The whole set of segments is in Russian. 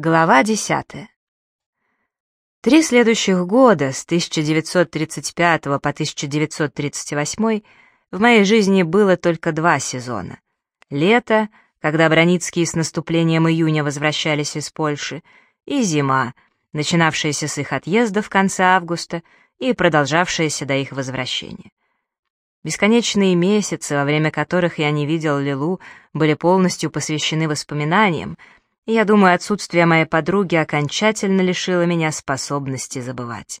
Глава 10. Три следующих года, с 1935 по 1938, в моей жизни было только два сезона. Лето, когда Броницкие с наступлением июня возвращались из Польши, и зима, начинавшаяся с их отъезда в конце августа и продолжавшаяся до их возвращения. Бесконечные месяцы, во время которых я не видел Лилу, были полностью посвящены воспоминаниям, я думаю, отсутствие моей подруги окончательно лишило меня способности забывать.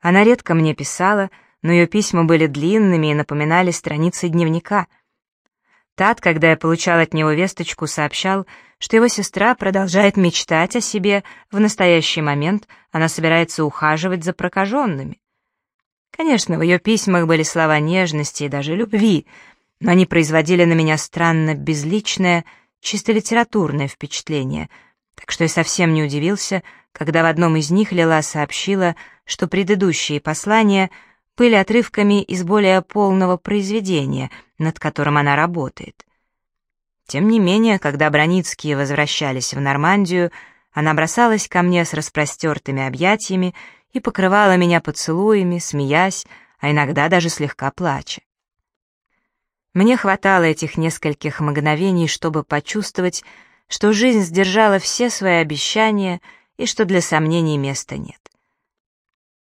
Она редко мне писала, но ее письма были длинными и напоминали страницы дневника. Тат, когда я получал от него весточку, сообщал, что его сестра продолжает мечтать о себе, в настоящий момент она собирается ухаживать за прокаженными. Конечно, в ее письмах были слова нежности и даже любви, но они производили на меня странно безличное, чисто литературное впечатление, так что я совсем не удивился, когда в одном из них Лила сообщила, что предыдущие послания были отрывками из более полного произведения, над которым она работает. Тем не менее, когда Броницкие возвращались в Нормандию, она бросалась ко мне с распростертыми объятиями и покрывала меня поцелуями, смеясь, а иногда даже слегка плача. Мне хватало этих нескольких мгновений, чтобы почувствовать, что жизнь сдержала все свои обещания и что для сомнений места нет.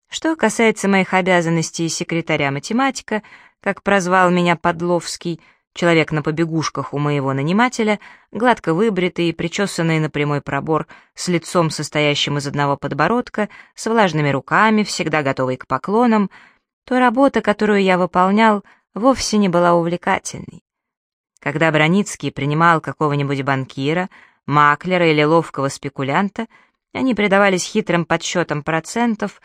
Что касается моих обязанностей секретаря-математика, как прозвал меня Подловский, человек на побегушках у моего нанимателя, гладко выбритый и причесанный на прямой пробор, с лицом, состоящим из одного подбородка, с влажными руками, всегда готовый к поклонам, то работа, которую я выполнял — вовсе не была увлекательной. Когда Броницкий принимал какого-нибудь банкира, маклера или ловкого спекулянта, они предавались хитрым подсчетам процентов,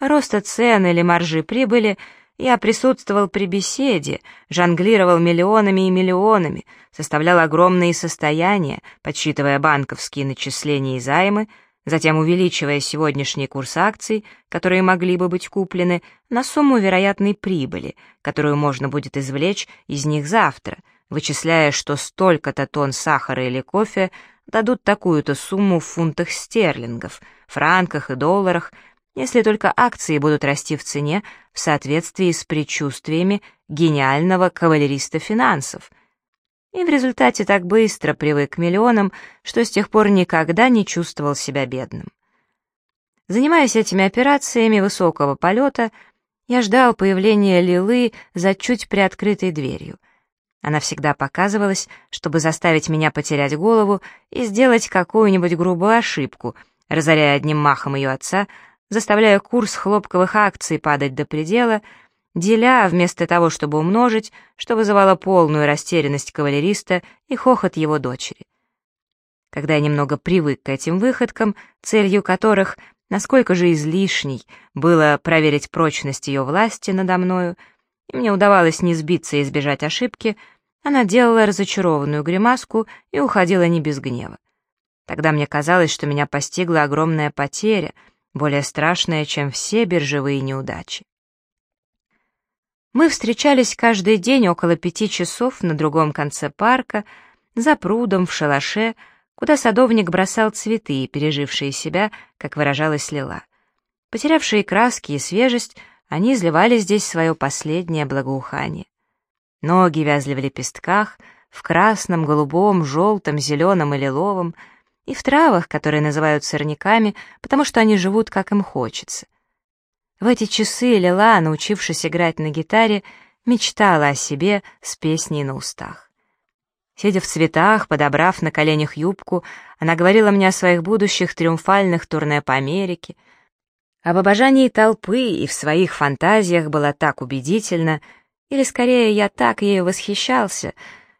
роста цен или маржи прибыли, я присутствовал при беседе, жонглировал миллионами и миллионами, составлял огромные состояния, подсчитывая банковские начисления и займы, затем увеличивая сегодняшний курс акций, которые могли бы быть куплены, на сумму вероятной прибыли, которую можно будет извлечь из них завтра, вычисляя, что столько-то тонн сахара или кофе дадут такую-то сумму в фунтах стерлингов, франках и долларах, если только акции будут расти в цене в соответствии с предчувствиями гениального кавалериста финансов — и в результате так быстро привык к миллионам, что с тех пор никогда не чувствовал себя бедным. Занимаясь этими операциями высокого полета, я ждал появления Лилы за чуть приоткрытой дверью. Она всегда показывалась, чтобы заставить меня потерять голову и сделать какую-нибудь грубую ошибку, разоряя одним махом ее отца, заставляя курс хлопковых акций падать до предела — деля вместо того, чтобы умножить, что вызывало полную растерянность кавалериста и хохот его дочери. Когда я немного привык к этим выходкам, целью которых, насколько же излишней, было проверить прочность ее власти надо мною, и мне удавалось не сбиться и избежать ошибки, она делала разочарованную гримаску и уходила не без гнева. Тогда мне казалось, что меня постигла огромная потеря, более страшная, чем все биржевые неудачи. Мы встречались каждый день около пяти часов на другом конце парка, за прудом, в шалаше, куда садовник бросал цветы, пережившие себя, как выражалась Лила. Потерявшие краски и свежесть, они изливали здесь свое последнее благоухание. Ноги вязли в лепестках, в красном, голубом, желтом, зеленом и лиловом, и в травах, которые называют сорняками, потому что они живут, как им хочется — в эти часы Лила, научившись играть на гитаре, мечтала о себе с песней на устах. Сидя в цветах, подобрав на коленях юбку, она говорила мне о своих будущих триумфальных турне по Америке, об обожании толпы и в своих фантазиях была так убедительна, или скорее я так ею восхищался,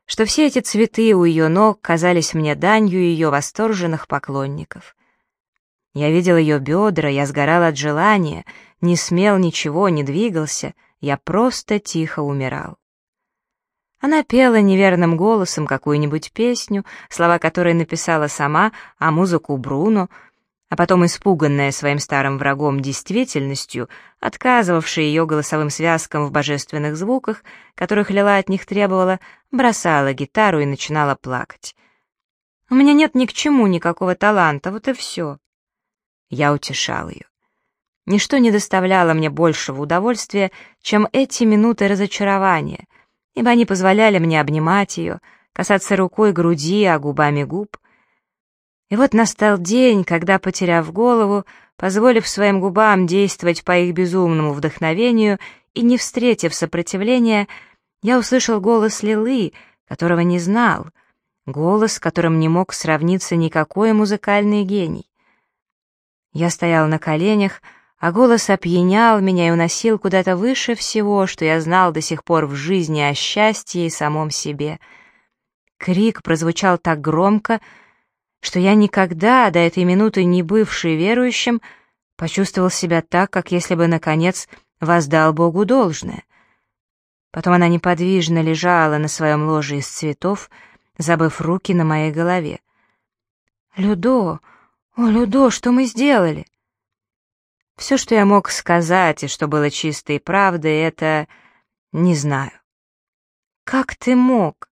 что все эти цветы у ее ног казались мне данью ее восторженных поклонников. Я видел ее бедра, я сгорал от желания — не смел ничего, не двигался, я просто тихо умирал. Она пела неверным голосом какую-нибудь песню, слова которой написала сама, а музыку Бруно, а потом, испуганная своим старым врагом действительностью, отказывавшая ее голосовым связкам в божественных звуках, которых Лила от них требовала, бросала гитару и начинала плакать. У меня нет ни к чему никакого таланта, вот и все. Я утешал ее. Ничто не доставляло мне большего удовольствия, чем эти минуты разочарования, ибо они позволяли мне обнимать ее, касаться рукой груди, а губами губ. И вот настал день, когда, потеряв голову, позволив своим губам действовать по их безумному вдохновению и не встретив сопротивления, я услышал голос Лилы, которого не знал, голос, с которым не мог сравниться никакой музыкальный гений. Я стоял на коленях, а голос опьянял меня и уносил куда-то выше всего, что я знал до сих пор в жизни о счастье и самом себе. Крик прозвучал так громко, что я никогда, до этой минуты не бывший верующим, почувствовал себя так, как если бы, наконец, воздал Богу должное. Потом она неподвижно лежала на своем ложе из цветов, забыв руки на моей голове. «Людо! О, Людо, что мы сделали?» Все, что я мог сказать, и что было чистой правдой, это... не знаю. «Как ты мог?»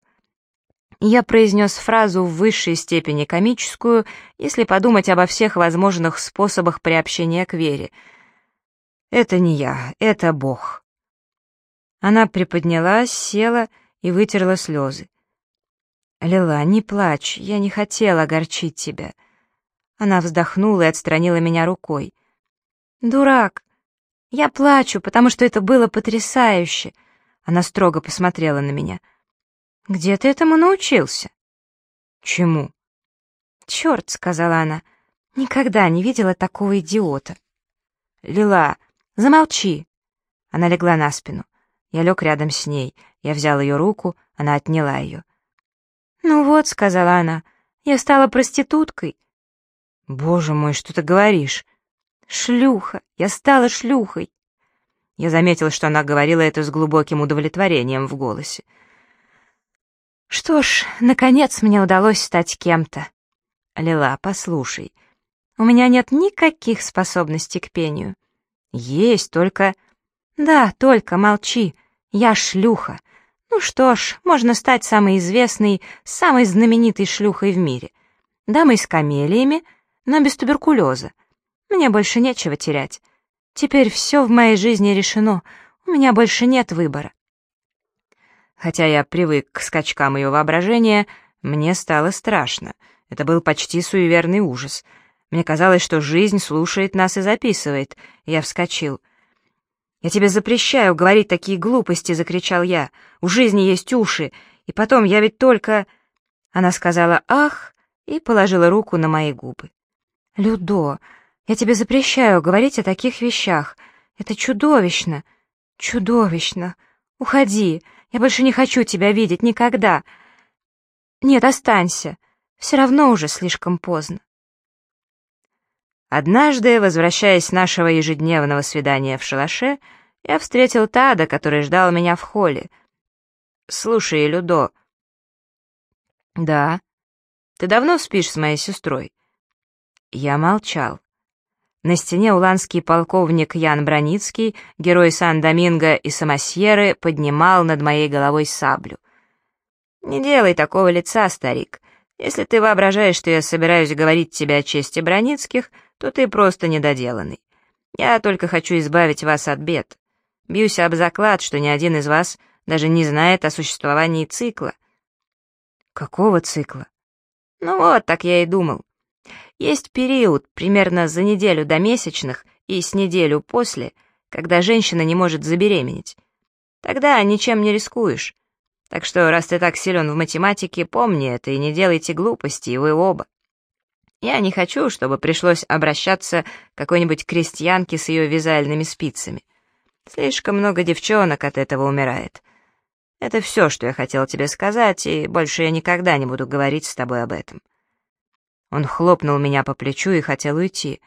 Я произнес фразу в высшей степени комическую, если подумать обо всех возможных способах приобщения к вере. «Это не я, это Бог». Она приподнялась, села и вытерла слезы. «Лила, не плачь, я не хотела огорчить тебя». Она вздохнула и отстранила меня рукой. «Дурак! Я плачу, потому что это было потрясающе!» Она строго посмотрела на меня. «Где ты этому научился?» «Чему?» «Черт», — сказала она, — «никогда не видела такого идиота». «Лила, замолчи!» Она легла на спину. Я лег рядом с ней. Я взял ее руку, она отняла ее. «Ну вот», — сказала она, — «я стала проституткой». «Боже мой, что ты говоришь?» «Шлюха! Я стала шлюхой!» Я заметил, что она говорила это с глубоким удовлетворением в голосе. Что ж, наконец мне удалось стать кем-то. Лила, послушай, у меня нет никаких способностей к пению. Есть только... Да, только молчи, я шлюха. Ну что ж, можно стать самой известной, самой знаменитой шлюхой в мире. Дамой с камелиями, но без туберкулеза. Мне больше нечего терять. Теперь все в моей жизни решено, у меня больше нет выбора. Хотя я привык к скачкам ее воображения, мне стало страшно. Это был почти суеверный ужас. Мне казалось, что жизнь слушает нас и записывает. Я вскочил. «Я тебе запрещаю говорить такие глупости!» — закричал я. «У жизни есть уши, и потом я ведь только...» Она сказала «ах» и положила руку на мои губы. «Людо, я тебе запрещаю говорить о таких вещах. Это чудовищно, чудовищно. Уходи, я больше не хочу тебя видеть никогда. Нет, останься. Все равно уже слишком поздно. Однажды, возвращаясь с нашего ежедневного свидания в шалаше, я встретил Тада, который ждал меня в холле. «Слушай, Людо...» «Да. Ты давно спишь с моей сестрой?» Я молчал. На стене уланский полковник Ян Броницкий, герой Сан-Доминго и Самосьеры, поднимал над моей головой саблю. «Не делай такого лица, старик. Если ты воображаешь, что я собираюсь говорить тебе о чести Броницких, то ты просто недоделанный. Я только хочу избавить вас от бед. Бьюсь об заклад, что ни один из вас даже не знает о существовании цикла». «Какого цикла?» «Ну вот, так я и думал. Есть период, примерно за неделю до месячных и с неделю после, когда женщина не может забеременеть. Тогда ничем не рискуешь. Так что, раз ты так силен в математике, помни это и не делайте глупостей, вы оба. Я не хочу, чтобы пришлось обращаться к какой-нибудь крестьянке с ее вязальными спицами. Слишком много девчонок от этого умирает. Это все, что я хотел тебе сказать, и больше я никогда не буду говорить с тобой об этом. Он хлопнул меня по плечу и хотел уйти.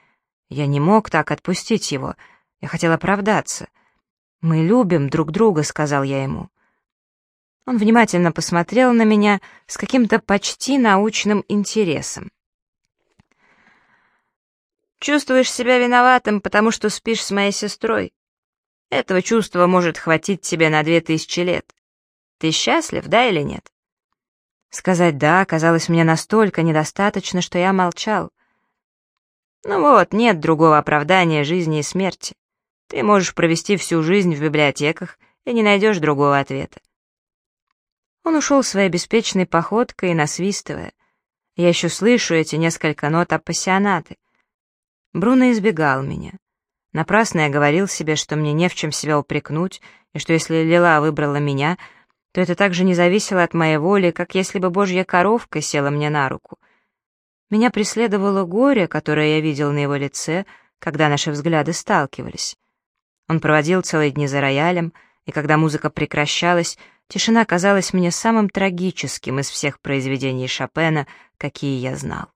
Я не мог так отпустить его. Я хотел оправдаться. «Мы любим друг друга», — сказал я ему. Он внимательно посмотрел на меня с каким-то почти научным интересом. «Чувствуешь себя виноватым, потому что спишь с моей сестрой? Этого чувства может хватить тебе на две тысячи лет. Ты счастлив, да или нет?» Сказать «да» казалось мне настолько недостаточно, что я молчал. Ну вот, нет другого оправдания жизни и смерти. Ты можешь провести всю жизнь в библиотеках и не найдешь другого ответа. Он ушел своей беспечной походкой, насвистывая. Я еще слышу эти несколько нот апассионаты. Бруно избегал меня. Напрасно я говорил себе, что мне не в чем себя упрекнуть, и что если Лила выбрала меня, то это так же не зависело от моей воли, как если бы божья коровка села мне на руку. Меня преследовало горе, которое я видел на его лице, когда наши взгляды сталкивались. Он проводил целые дни за роялем, и когда музыка прекращалась, тишина казалась мне самым трагическим из всех произведений Шопена, какие я знал.